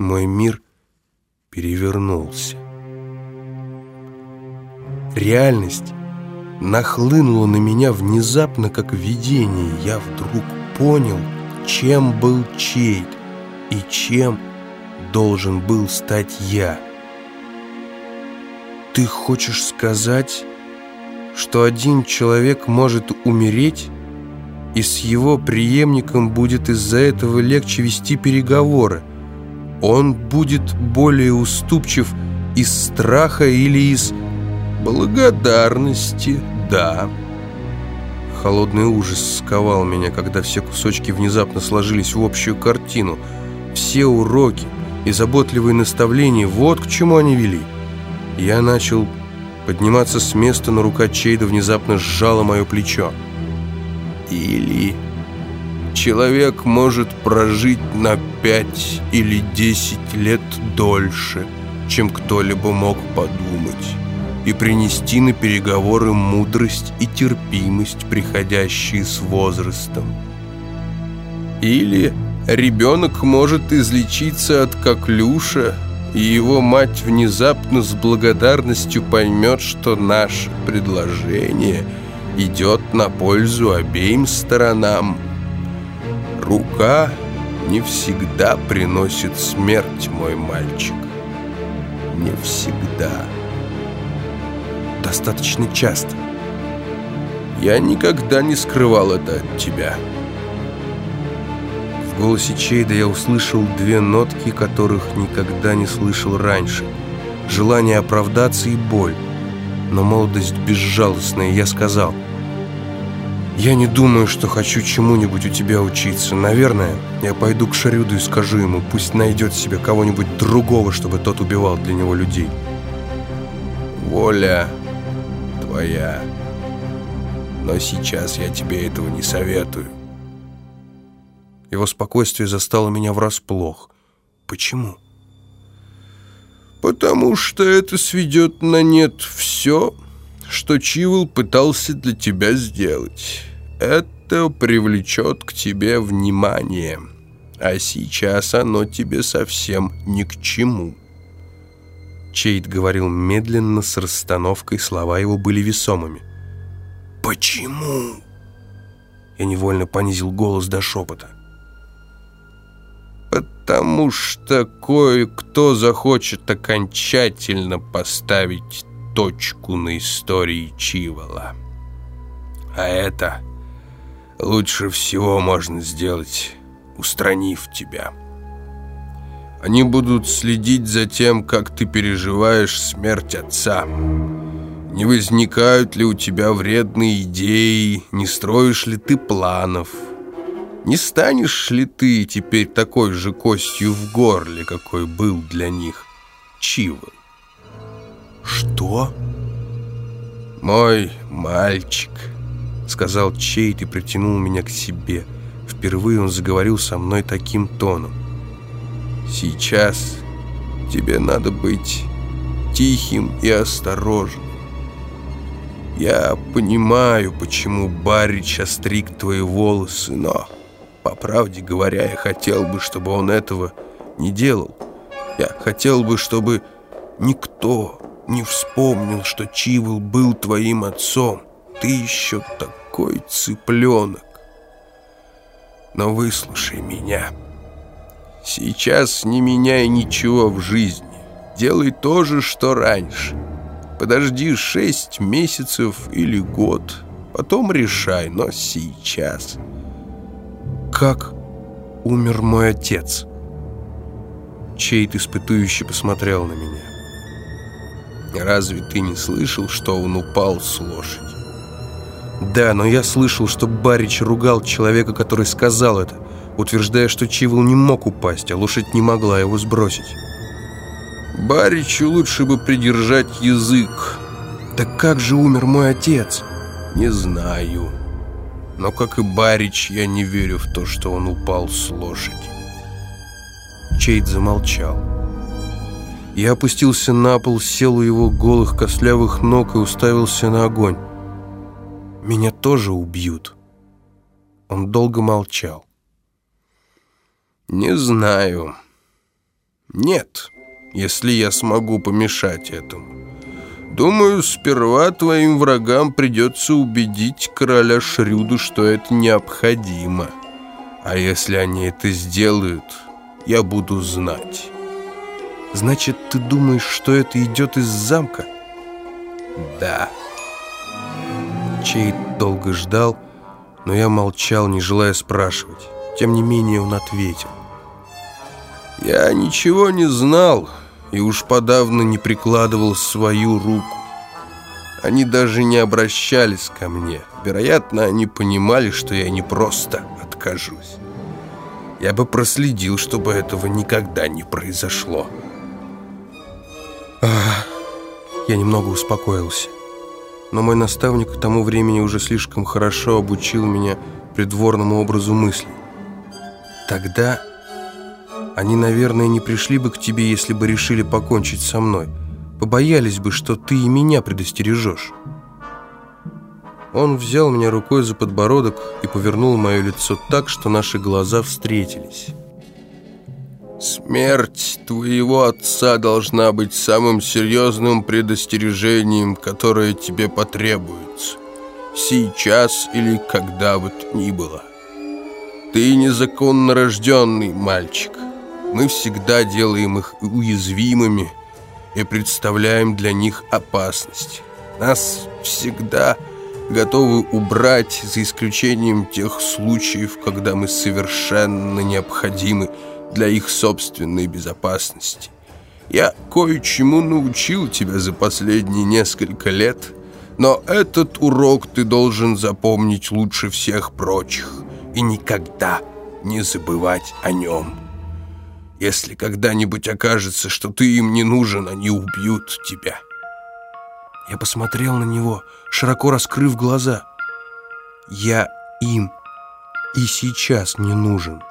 Мой мир перевернулся. Реальность нахлынула на меня внезапно, как видение. Я вдруг понял, чем был Чейд и чем должен был стать я. Ты хочешь сказать, что один человек может умереть, и с его преемником будет из-за этого легче вести переговоры? Он будет более уступчив из страха или из благодарности, да. Холодный ужас сковал меня, когда все кусочки внезапно сложились в общую картину. Все уроки и заботливые наставления, вот к чему они вели. Я начал подниматься с места, но рука Чейда внезапно сжала мое плечо. Или человек может прожить на пять или десять лет дольше, чем кто-либо мог подумать, и принести на переговоры мудрость и терпимость, приходящие с возрастом. Или ребенок может излечиться от коклюша, и его мать внезапно с благодарностью поймет, что наше предложение идет на пользу обеим сторонам – Рука не всегда приносит смерть, мой мальчик. Не всегда. Достаточно часто. Я никогда не скрывал это от тебя. В голосе Чейда я услышал две нотки, которых никогда не слышал раньше. Желание оправдаться и боль. Но молодость безжалостная, я сказал – я не думаю, что хочу чему-нибудь у тебя учиться. Наверное, я пойду к Шарюду и скажу ему, пусть найдет себе кого-нибудь другого, чтобы тот убивал для него людей. Воля твоя. Но сейчас я тебе этого не советую. Его спокойствие застало меня врасплох. Почему? Потому что это сведет на нет все, что Чивол пытался для тебя сделать. Это привлечет к тебе внимание, а сейчас оно тебе совсем ни к чему». Чейд говорил медленно, с расстановкой, слова его были весомыми. «Почему?» Я невольно понизил голос до шепота. «Потому что кое-кто захочет окончательно поставить точку на истории Чивола. А это лучше всего можно сделать, устранив тебя. Они будут следить за тем, как ты переживаешь смерть отца. Не возникают ли у тебя вредные идеи, не строишь ли ты планов. Не станешь ли ты теперь такой же костью в горле, какой был для них Чивол? «Что?» «Мой мальчик», — сказал Чейт и притянул меня к себе. Впервые он заговорил со мной таким тоном. «Сейчас тебе надо быть тихим и осторожным. Я понимаю, почему Барич остриг твои волосы, но, по правде говоря, я хотел бы, чтобы он этого не делал. Я хотел бы, чтобы никто не вспомнил, что Чивол был твоим отцом. Ты еще такой цыпленок. Но выслушай меня. Сейчас не меняй ничего в жизни. Делай то же, что раньше. Подожди шесть месяцев или год. Потом решай, но сейчас. Как умер мой отец? Чейт испытующе посмотрел на меня. Разве ты не слышал, что он упал с лошади? Да, но я слышал, что Барич ругал человека, который сказал это, утверждая, что Чивол не мог упасть, а лошадь не могла его сбросить. Баричу лучше бы придержать язык. Так как же умер мой отец? Не знаю. Но, как и Барич, я не верю в то, что он упал с лошади. Чейд замолчал. Я опустился на пол, сел у его голых костлявых ног и уставился на огонь. «Меня тоже убьют». Он долго молчал. «Не знаю. Нет, если я смогу помешать этому. Думаю, сперва твоим врагам придется убедить короля Шрюду, что это необходимо. А если они это сделают, я буду знать. Значит, ты думаешь, что это идет из замка? Да. Чейд долго ждал, но я молчал, не желая спрашивать. Тем не менее он ответил. Я ничего не знал и уж подавно не прикладывал свою руку. Они даже не обращались ко мне. Вероятно, они понимали, что я не просто откажусь. Я бы проследил, чтобы этого никогда не произошло. Ах, я немного успокоился. Но мой наставник к тому времени уже слишком хорошо обучил меня придворному образу мысли. Тогда они, наверное, не пришли бы к тебе, если бы решили покончить со мной. Побоялись бы, что ты и меня предостережешь. Он взял меня рукой за подбородок и повернул мое лицо так, что наши глаза встретились. «Смерть твоего отца должна быть самым серьезным предостережением, которое тебе потребуется, сейчас или когда бы то ни было. Ты незаконно рожденный мальчик. Мы всегда делаем их уязвимыми и представляем для них опасность. Нас всегда готовы убрать, за исключением тех случаев, когда мы совершенно необходимы для их собственной безопасности. Я кое-чему научил тебя за последние несколько лет, но этот урок ты должен запомнить лучше всех прочих и никогда не забывать о нем. Если когда-нибудь окажется, что ты им не нужен, они убьют тебя». Я посмотрел на него, широко раскрыв глаза. Я им и сейчас не нужен.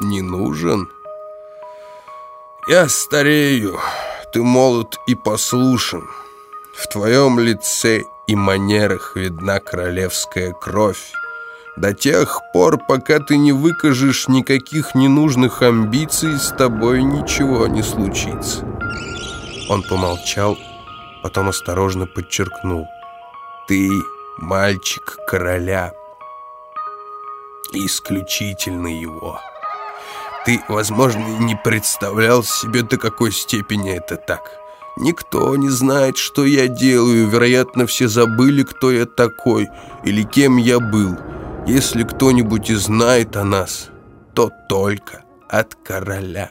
Не нужен? Я старею, ты молод и послушен. В твоем лице и манерах видна королевская кровь. До тех пор, пока ты не выкажешь никаких ненужных амбиций, с тобой ничего не случится. Он помолчал потом осторожно подчеркнул. «Ты мальчик короля, исключительно его. Ты, возможно, не представлял себе, до какой степени это так. Никто не знает, что я делаю. Вероятно, все забыли, кто я такой или кем я был. Если кто-нибудь и знает о нас, то только от короля».